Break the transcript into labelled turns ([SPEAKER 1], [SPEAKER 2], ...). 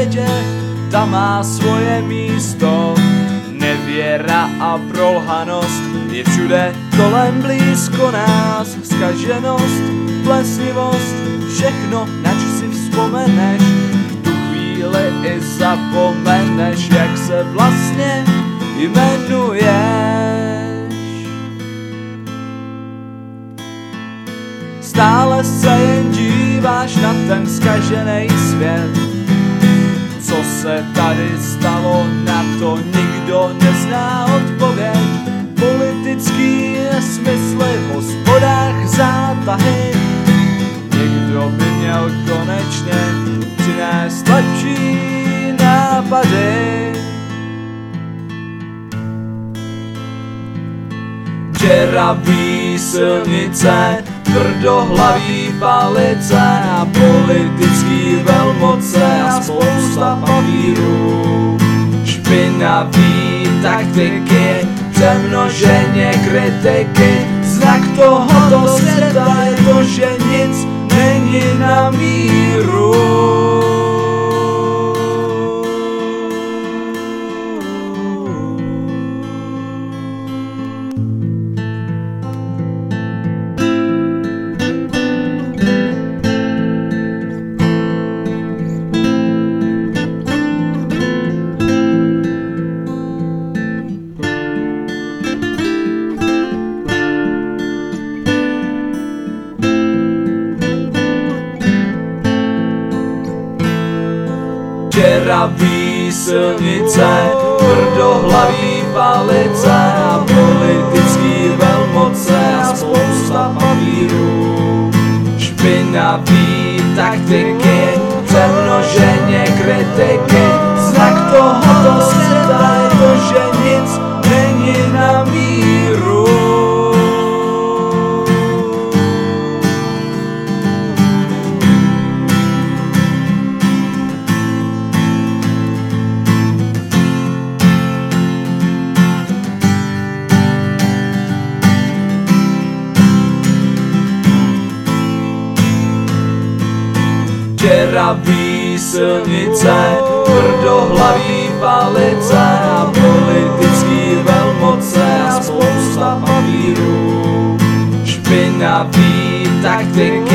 [SPEAKER 1] světě, tam má svoje místo. Nevěra a prolhanost je všude kolem blízko nás. Zkaženost, plesnivost, všechno, nač si vzpomeneš. V tu chvíli i zapomeneš, jak se vlastně jmenuješ. Stále se jen díváš na ten zkažený svět. Co se tady stalo, na to nikdo nezná odpověď. Politický nesmysly, v hospodách zátahy. Někdo by měl konečně přinést lepší nápady. Čeravý silnice, tvrdohlaví palice a politický velmoce a spousta papírů. Špinavý taktiky, přemnoženě kritiky, znak tohoto světa je to, že nic není na míru. Čeravý silnice, tvrdohlaví palice a politický velmoce a spousta papírů. Špinavý taktiky, přemnoženě kritiky, Čeravý silnice, tvrdohlaví palice a politický velmoce a spousta papírů. Špinavý taktiky,